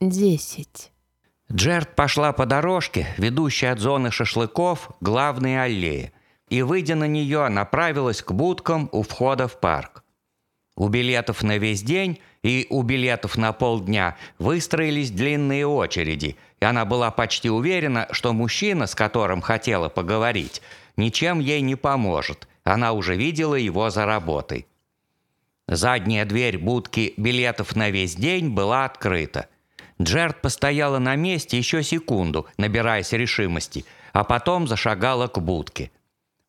десять». Джерд пошла по дорожке, ведущей от зоны шашлыков к главной аллее, и, выйдя на нее, направилась к будкам у входа в парк. У билетов на весь день и у билетов на полдня выстроились длинные очереди, и она была почти уверена, что мужчина, с которым хотела поговорить, ничем ей не поможет. Она уже видела его за работой. Задняя дверь будки билетов на весь день была открыта. Джерд постояла на месте еще секунду, набираясь решимости, а потом зашагала к будке.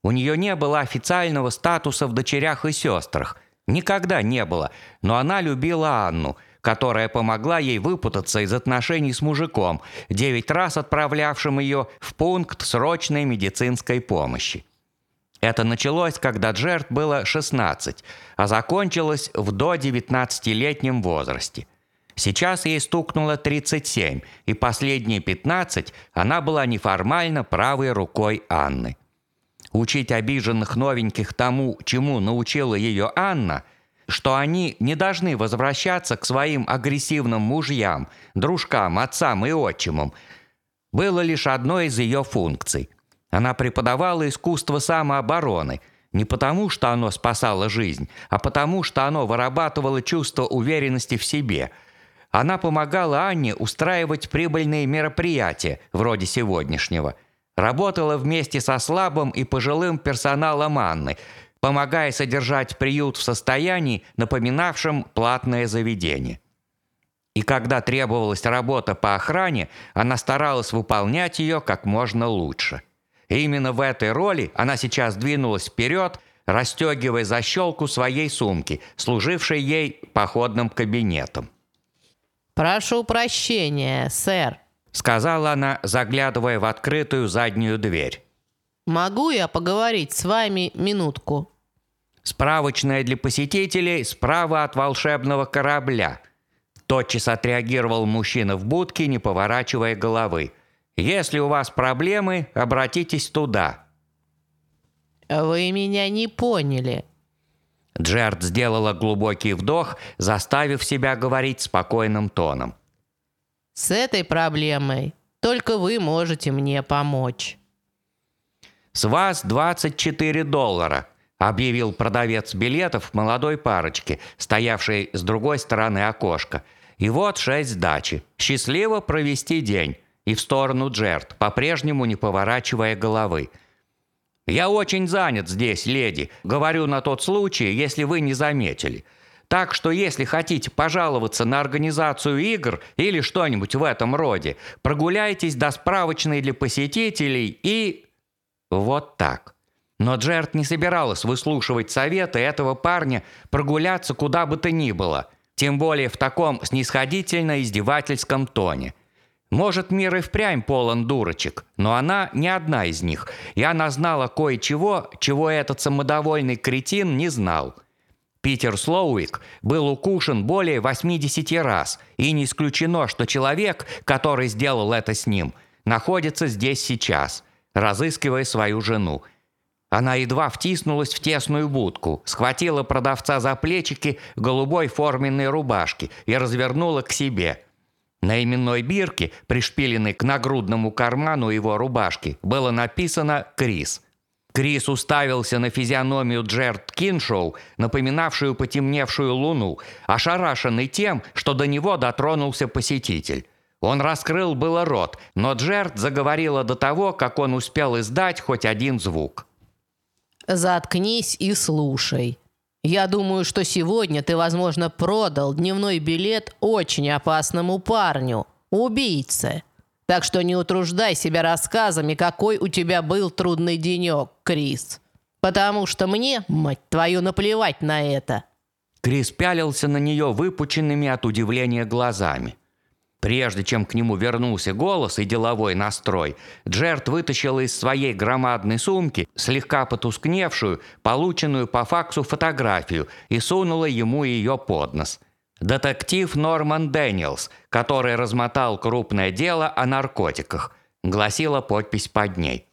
У нее не было официального статуса в дочерях и сестрах. Никогда не было, но она любила Анну, которая помогла ей выпутаться из отношений с мужиком, девять раз отправлявшим ее в пункт срочной медицинской помощи. Это началось, когда Джерт было 16, а закончилось в до 19-летнем возрасте. Сейчас ей стукнуло 37, и последние 15 она была неформально правой рукой Анны. Учить обиженных новеньких тому, чему научила ее Анна, что они не должны возвращаться к своим агрессивным мужьям, дружкам, отцам и отчимам, было лишь одной из ее функций. Она преподавала искусство самообороны – не потому, что оно спасало жизнь, а потому, что оно вырабатывало чувство уверенности в себе – она помогала Анне устраивать прибыльные мероприятия, вроде сегодняшнего. Работала вместе со слабым и пожилым персоналом Анны, помогая содержать приют в состоянии, напоминавшем платное заведение. И когда требовалась работа по охране, она старалась выполнять ее как можно лучше. И именно в этой роли она сейчас двинулась вперед, расстегивая защелку своей сумки, служившей ей походным кабинетом. «Прошу прощения, сэр», — сказала она, заглядывая в открытую заднюю дверь. «Могу я поговорить с вами минутку?» «Справочная для посетителей справа от волшебного корабля», — тотчас отреагировал мужчина в будке, не поворачивая головы. «Если у вас проблемы, обратитесь туда». «Вы меня не поняли», Джерд сделала глубокий вдох, заставив себя говорить спокойным тоном. «С этой проблемой только вы можете мне помочь». «С вас 24 доллара», – объявил продавец билетов молодой парочке, стоявшей с другой стороны окошка. «И вот шесть сдачи. Счастливо провести день». И в сторону Джерд, по-прежнему не поворачивая головы – «Я очень занят здесь, леди. Говорю на тот случай, если вы не заметили. Так что если хотите пожаловаться на организацию игр или что-нибудь в этом роде, прогуляйтесь до справочной для посетителей и... Вот так». Но Джерт не собиралась выслушивать советы этого парня прогуляться куда бы то ни было, тем более в таком снисходительно-издевательском тоне – может, мир и впрямь полон дурочек, но она не одна из них, и она знала кое-чего, чего этот самодовольный кретин не знал. Питер Слоуик был укушен более 80 раз, и не исключено, что человек, который сделал это с ним, находится здесь сейчас, разыскивая свою жену. Она едва втиснулась в тесную будку, схватила продавца за плечики голубой форменной рубашки и развернула к себе – на именной бирке, пришпиленной к нагрудному карману его рубашки, было написано «Крис». Крис уставился на физиономию Джерд Киншоу, напоминавшую потемневшую луну, ошарашенный тем, что до него дотронулся посетитель. Он раскрыл было рот, но Джерд заговорила до того, как он успел издать хоть один звук. «Заткнись и слушай», я думаю, что сегодня ты, возможно, продал дневной билет очень опасному парню, убийце. Так что не утруждай себя рассказами, какой у тебя был трудный денек, Крис. Потому что мне, мать твою, наплевать на это». Крис пялился на нее выпученными от удивления глазами. Прежде чем к нему вернулся голос и деловой настрой, Джерт вытащил из своей громадной сумки слегка потускневшую, полученную по факсу фотографию и сунула ему ее под нос. «Детектив Норман Дэниелс, который размотал крупное дело о наркотиках», гласила подпись под ней.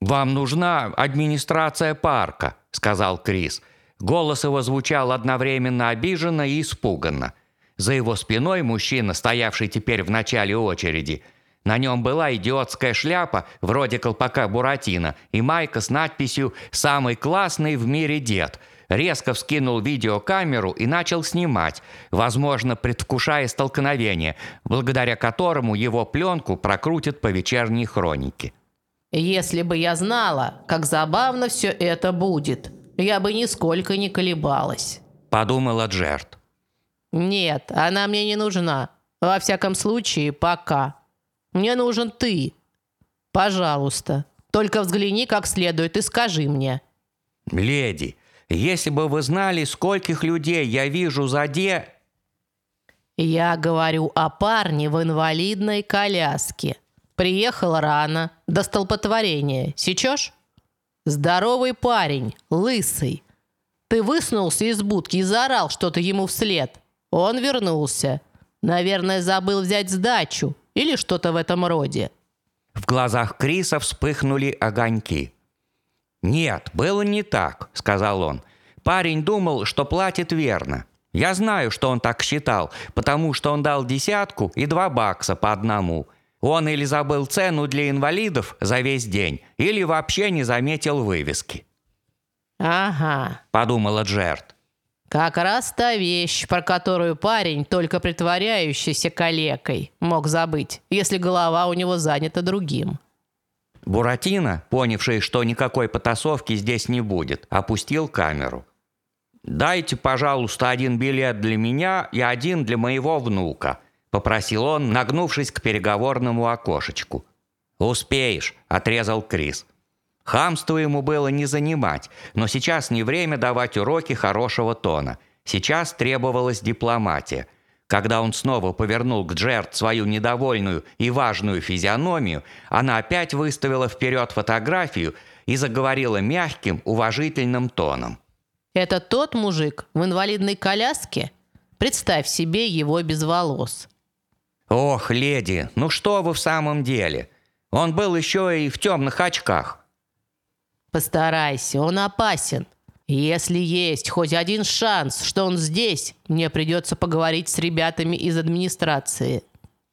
«Вам нужна администрация парка», — сказал Крис. Голос его звучал одновременно обиженно и испуганно. За его спиной мужчина, стоявший теперь в начале очереди. На нем была идиотская шляпа, вроде колпака Буратино, и майка с надписью «Самый классный в мире дед», резко вскинул видеокамеру и начал снимать, возможно, предвкушая столкновение, благодаря которому его пленку прокрутят по вечерней хронике. Если бы я знала, как забавно все это будет, я бы нисколько не колебалась. Подумала Джерт. Нет, она мне не нужна. Во всяком случае, пока. Мне нужен ты. Пожалуйста, только взгляни как следует и скажи мне. Леди, если бы вы знали, скольких людей я вижу за де...» «Я говорю о парне в инвалидной коляске. Приехал рано, до столпотворения. Сечешь? Здоровый парень, лысый. Ты высунулся из будки и заорал что-то ему вслед. Он вернулся. Наверное, забыл взять сдачу или что-то в этом роде». В глазах Криса вспыхнули огоньки. «Нет, было не так», — сказал он. «Парень думал, что платит верно. Я знаю, что он так считал, потому что он дал десятку и два бакса по одному. Он или забыл цену для инвалидов за весь день, или вообще не заметил вывески». «Ага», — подумала Джерт. «Как раз та вещь, про которую парень, только притворяющийся калекой, мог забыть, если голова у него занята другим». Буратино, понявший, что никакой потасовки здесь не будет, опустил камеру. «Дайте, пожалуйста, один билет для меня и один для моего внука», – попросил он, нагнувшись к переговорному окошечку. «Успеешь», – отрезал Крис. Хамство ему было не занимать, но сейчас не время давать уроки хорошего тона. Сейчас требовалась дипломатия – когда он снова повернул к Джерт свою недовольную и важную физиономию, она опять выставила вперед фотографию и заговорила мягким, уважительным тоном. «Это тот мужик в инвалидной коляске? Представь себе его без волос». «Ох, леди, ну что вы в самом деле? Он был еще и в темных очках». «Постарайся, он опасен. Если есть хоть один шанс, что он здесь, мне придется поговорить с ребятами из администрации.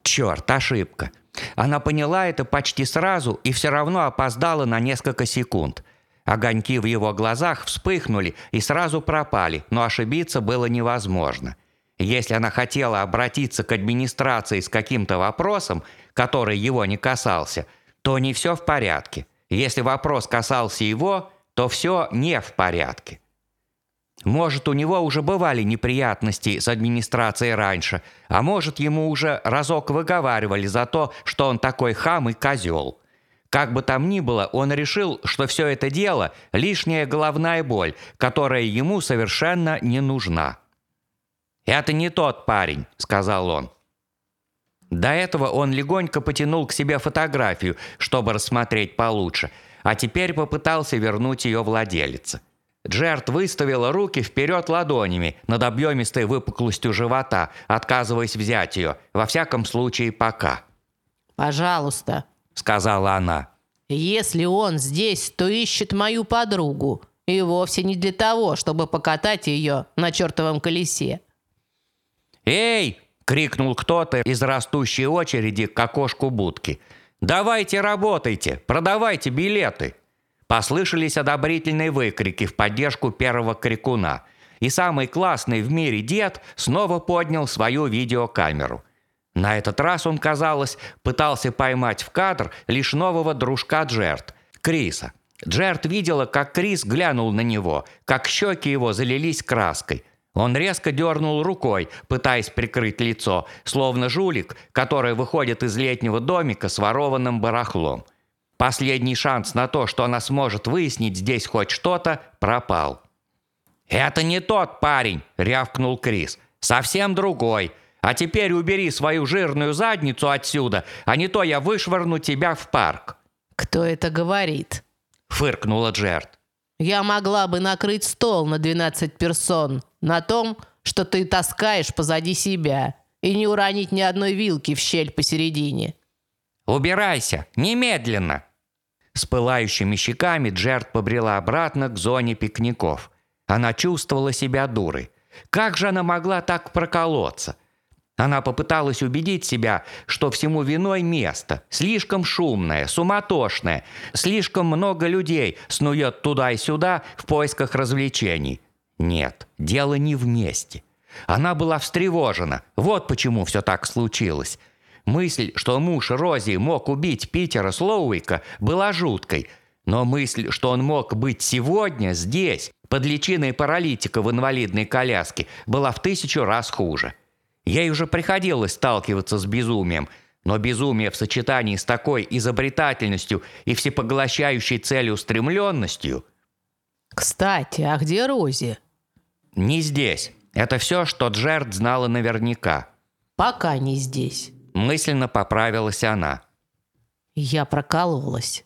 Черт, ошибка. Она поняла это почти сразу и все равно опоздала на несколько секунд. Огоньки в его глазах вспыхнули и сразу пропали, но ошибиться было невозможно. Если она хотела обратиться к администрации с каким-то вопросом, который его не касался, то не все в порядке. Если вопрос касался его, то все не в порядке. Может, у него уже бывали неприятности с администрацией раньше, а может, ему уже разок выговаривали за то, что он такой хам и козел. Как бы там ни было, он решил, что все это дело – лишняя головная боль, которая ему совершенно не нужна. «Это не тот парень», – сказал он. До этого он легонько потянул к себе фотографию, чтобы рассмотреть получше – а теперь попытался вернуть ее владелице. Джерт выставила руки вперед ладонями над объемистой выпуклостью живота, отказываясь взять ее, во всяком случае пока. «Пожалуйста», — сказала она. «Если он здесь, то ищет мою подругу, и вовсе не для того, чтобы покатать ее на чертовом колесе». «Эй!» — крикнул кто-то из растущей очереди к окошку будки — «Давайте работайте, продавайте билеты!» Послышались одобрительные выкрики в поддержку первого крикуна. И самый классный в мире дед снова поднял свою видеокамеру. На этот раз он, казалось, пытался поймать в кадр лишь нового дружка Джерт, Криса. Джерт видела, как Крис глянул на него, как щеки его залились краской – он резко дернул рукой, пытаясь прикрыть лицо, словно жулик, который выходит из летнего домика с ворованным барахлом. Последний шанс на то, что она сможет выяснить здесь хоть что-то, пропал. «Это не тот парень!» – рявкнул Крис. «Совсем другой. А теперь убери свою жирную задницу отсюда, а не то я вышвырну тебя в парк». «Кто это говорит?» – фыркнула Джерт. «Я могла бы накрыть стол на 12 персон, на том, что ты таскаешь позади себя, и не уронить ни одной вилки в щель посередине. «Убирайся! Немедленно!» С пылающими щеками Джерт побрела обратно к зоне пикников. Она чувствовала себя дурой. Как же она могла так проколоться? Она попыталась убедить себя, что всему виной место, слишком шумное, суматошное, слишком много людей снует туда и сюда в поисках развлечений. Нет, дело не в месте. Она была встревожена, вот почему все так случилось. Мысль, что муж Рози мог убить Питера Слоуика, была жуткой, но мысль, что он мог быть сегодня здесь, под личиной паралитика в инвалидной коляске, была в тысячу раз хуже. Ей уже приходилось сталкиваться с безумием, но безумие в сочетании с такой изобретательностью и всепоглощающей целеустремленностью... Кстати, а где Рози? Не здесь. Это все, что Джерд знала наверняка. Пока не здесь. Мысленно поправилась она. Я прокололась.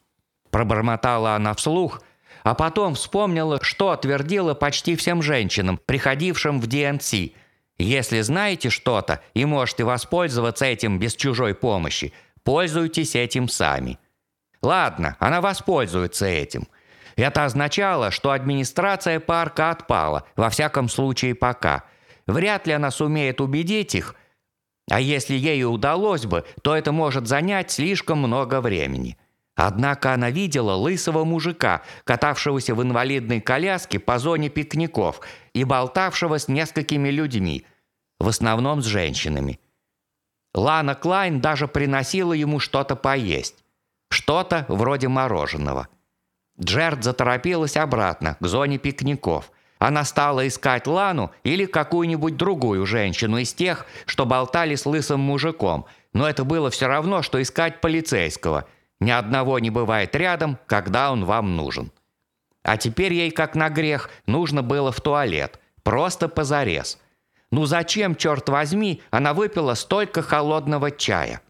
Пробормотала она вслух, а потом вспомнила, что твердила почти всем женщинам, приходившим в ДНС – если знаете что-то и можете воспользоваться этим без чужой помощи, пользуйтесь этим сами. Ладно, она воспользуется этим. Это означало, что администрация парка отпала, во всяком случае пока. Вряд ли она сумеет убедить их, а если ей удалось бы, то это может занять слишком много времени. Однако она видела лысого мужика, катавшегося в инвалидной коляске по зоне пикников и болтавшего с несколькими людьми, в основном с женщинами. Лана Клайн даже приносила ему что-то поесть. Что-то вроде мороженого. Джерд заторопилась обратно, к зоне пикников. Она стала искать Лану или какую-нибудь другую женщину из тех, что болтали с лысым мужиком, но это было все равно, что искать полицейского – ни одного не бывает рядом, когда он вам нужен. А теперь ей, как на грех, нужно было в туалет. Просто позарез. Ну зачем, черт возьми, она выпила столько холодного чая?